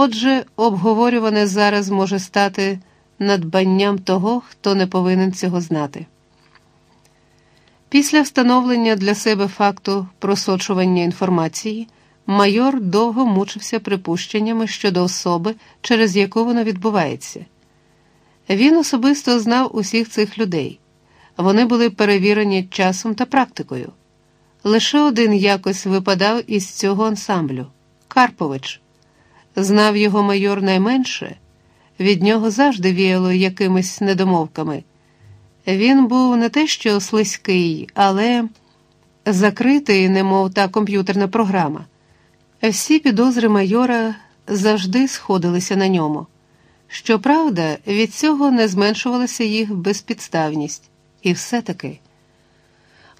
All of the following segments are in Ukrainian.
Отже, обговорюване зараз може стати надбанням того, хто не повинен цього знати. Після встановлення для себе факту просочування інформації, майор довго мучився припущеннями щодо особи, через яку воно відбувається. Він особисто знав усіх цих людей. Вони були перевірені часом та практикою. Лише один якось випадав із цього ансамблю Карпович. Знав його майор найменше, від нього завжди віяло якимись недомовками. Він був не те, що слизький, але закритий, немов та комп'ютерна програма. Всі підозри майора завжди сходилися на ньому. Щоправда, від цього не зменшувалася їх безпідставність, і все-таки.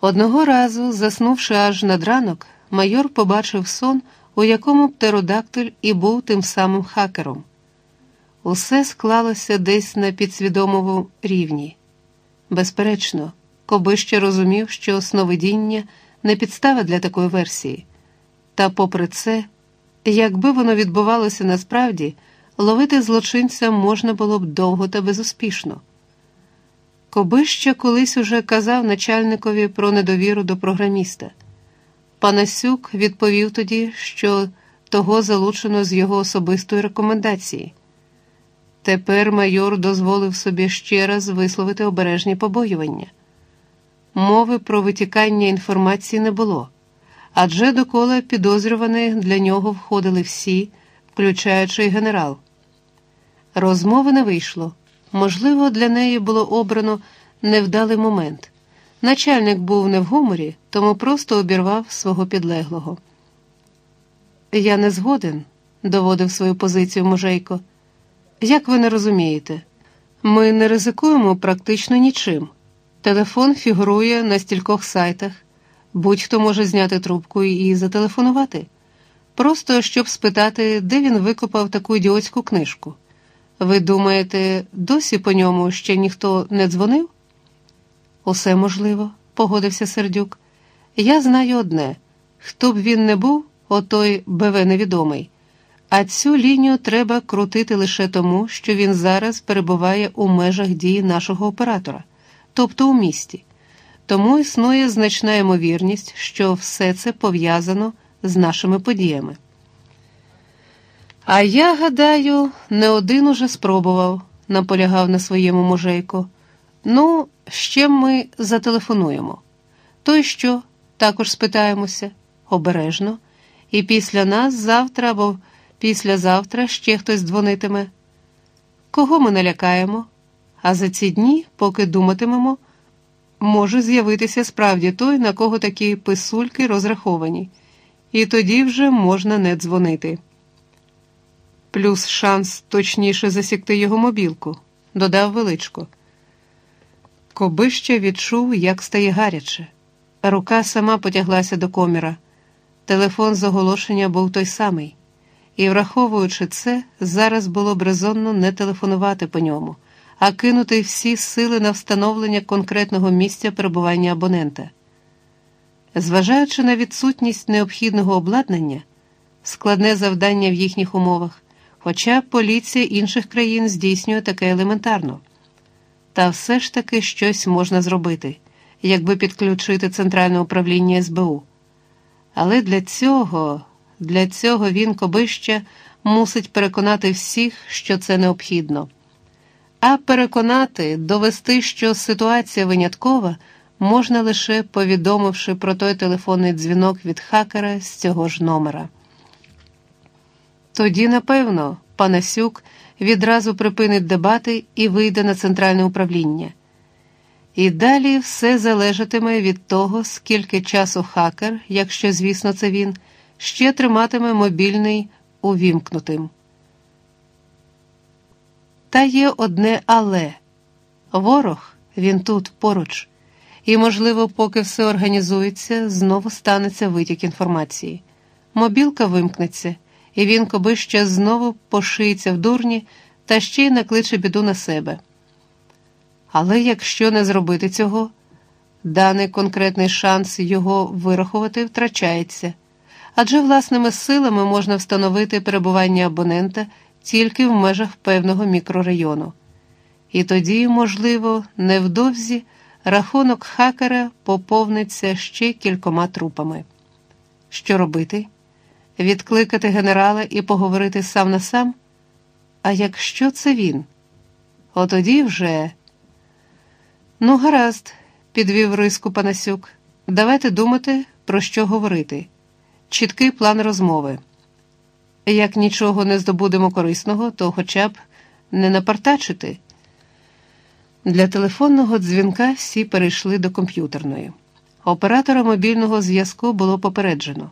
Одного разу, заснувши аж над ранок, майор побачив сон, у якому птеродактиль і був тим самим хакером. Усе склалося десь на підсвідомому рівні. Безперечно, коби ще розумів, що сновидіння не підстава для такої версії. Та, попри це, якби воно відбувалося насправді, ловити злочинця можна було б довго та безуспішно. Коби ще колись уже казав начальникові про недовіру до програміста. Панасюк відповів тоді, що того залучено з його особистої рекомендації. Тепер майор дозволив собі ще раз висловити обережні побоювання. Мови про витікання інформації не було, адже до кола підозрюваних для нього входили всі, включаючи й генерал. Розмови не вийшло. Можливо, для неї було обрано невдалий момент. Начальник був не в гуморі, тому просто обірвав свого підлеглого. Я не згоден, доводив свою позицію мужейко. Як ви не розумієте, ми не ризикуємо практично нічим. Телефон фігурує на стількох сайтах, будь-хто може зняти трубку і зателефонувати. Просто щоб спитати, де він викопав таку ідіотську книжку. Ви думаєте, досі по ньому ще ніхто не дзвонив? Усе можливо, погодився сердюк. Я знаю одне: хто б він не був, отой БВ невідомий. А цю лінію треба крутити лише тому, що він зараз перебуває у межах дії нашого оператора, тобто у місті. Тому існує значна ймовірність, що все це пов'язано з нашими подіями. А я гадаю, не один уже спробував, наполягав на своєму мужейко. Ну, ще ми зателефонуємо. То й що? Також спитаємося обережно, і після нас завтра або післязавтра ще хтось дзвонитиме. Кого ми налякаємо? А за ці дні, поки думатимемо, може з'явитися справді той, на кого такі писульки розраховані, і тоді вже можна не дзвонити. Плюс шанс точніше засікти його мобілку, додав величко. Коби ще відчув, як стає гаряче. Рука сама потяглася до коміра. Телефон з оголошення був той самий, і, враховуючи це, зараз було б резонно не телефонувати по ньому, а кинути всі сили на встановлення конкретного місця перебування абонента. Зважаючи на відсутність необхідного обладнання, складне завдання в їхніх умовах, хоча поліція інших країн здійснює таке елементарно. Та все ж таки щось можна зробити, якби підключити центральне управління СБУ. Але для цього, для цього він Кобища мусить переконати всіх, що це необхідно. А переконати, довести, що ситуація виняткова, можна лише повідомивши про той телефонний дзвінок від хакера з цього ж номера. Тоді, напевно, Панасюк відразу припинить дебати і вийде на центральне управління. І далі все залежатиме від того, скільки часу хакер, якщо, звісно, це він, ще триматиме мобільний увімкнутим. Та є одне але ворог він тут поруч, і, можливо, поки все організується, знову станеться витік інформації. Мобілка вимкнеться і він коби ще знову пошиється в дурні та ще й накличе біду на себе. Але якщо не зробити цього, даний конкретний шанс його вирахувати втрачається, адже власними силами можна встановити перебування абонента тільки в межах певного мікрорайону. І тоді, можливо, невдовзі рахунок хакера поповниться ще кількома трупами. Що робити? Відкликати генерала і поговорити сам на сам? А якщо це він? Отоді вже. Ну, гаразд, підвів риску Панасюк. Давайте думати, про що говорити. Чіткий план розмови. Як нічого не здобудемо корисного, то хоча б не напартачити. Для телефонного дзвінка всі перейшли до комп'ютерної. Оператора мобільного зв'язку було попереджено,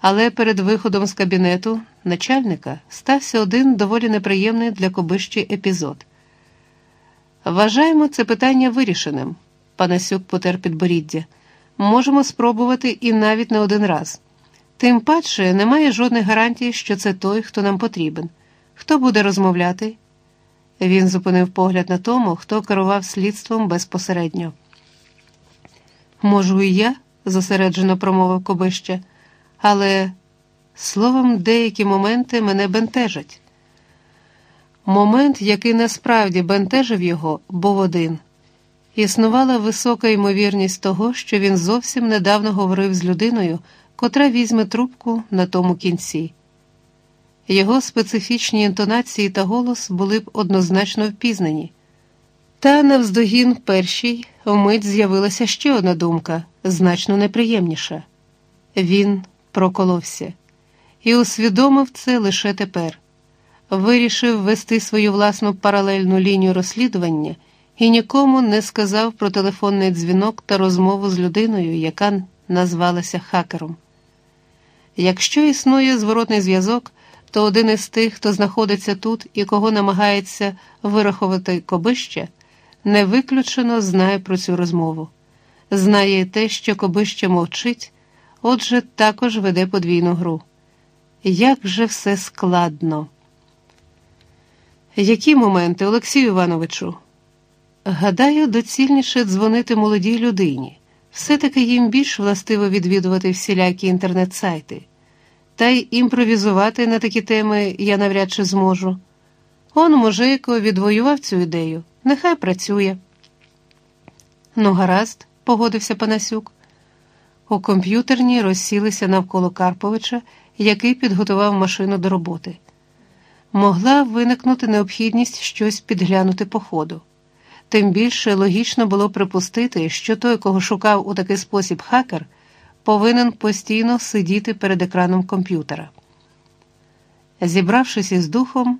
але перед виходом з кабінету начальника стався один доволі неприємний для Кобищі епізод. Вважаємо це питання вирішеним. Панасюк потер підборіддя. Можемо спробувати і навіть не один раз. Тим паче немає жодних гарантій, що це той, хто нам потрібен. Хто буде розмовляти? Він зупинив погляд на тому, хто керував слідством безпосередньо. Можу, і я, зосереджено промовив Кобища, але словом, деякі моменти мене бентежать. Момент, який насправді бентежив його, був один. Існувала висока ймовірність того, що він зовсім недавно говорив з людиною, котра візьме трубку на тому кінці. Його специфічні інтонації та голос були б однозначно впізнані. Та навздогін першій вмить з'явилася ще одна думка, значно неприємніша. Він проколовся і усвідомив це лише тепер. Вирішив вести свою власну паралельну лінію розслідування і нікому не сказав про телефонний дзвінок та розмову з людиною, яка назвалася хакером. Якщо існує зворотний зв'язок, то один із тих, хто знаходиться тут і кого намагається вирахувати кобище, не виключено знає про цю розмову, знає те, що кобище мовчить, отже, також веде подвійну гру. Як же все складно. Які моменти, Олексію Івановичу? Гадаю, доцільніше дзвонити молодій людині. Все-таки їм більш властиво відвідувати всілякі інтернет-сайти. Та й імпровізувати на такі теми я навряд чи зможу. Он мужико відвоював цю ідею, нехай працює. Ну, гаразд, погодився Панасюк. У комп'ютерні розсілися навколо Карповича, який підготував машину до роботи. Могла виникнути необхідність щось підглянути по ходу. Тим більше логічно було припустити, що той, кого шукав у такий спосіб хакер, повинен постійно сидіти перед екраном комп'ютера. Зібравшись із духом,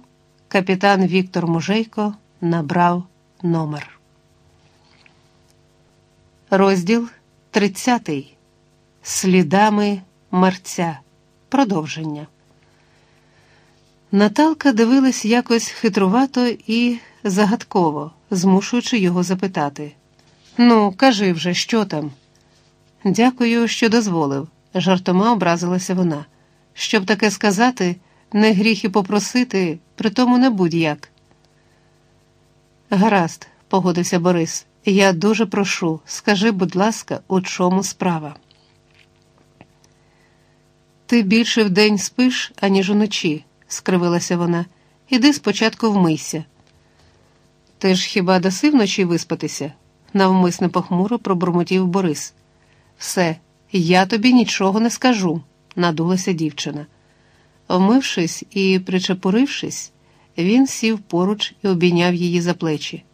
капітан Віктор Мужейко набрав номер. Розділ 30. Слідами мерця. Продовження. Наталка дивилась якось хитрувато і загадково, змушуючи його запитати: Ну, кажи вже, що там? Дякую, що дозволив, жартома образилася вона. Щоб таке сказати, не гріх і попросити, при тому не будь-як. Гаразд, погодився Борис, я дуже прошу, скажи, будь ласка, у чому справа. Ти більше вдень спиш, аніж уночі, скривилася вона. Іди спочатку вмийся. Ти ж хіба даси вночі виспатися? навмисно похмуро пробурмотів Борис. Все, я тобі нічого не скажу, надулася дівчина. Вмившись і причепурившись, він сів поруч і обійняв її за плечі.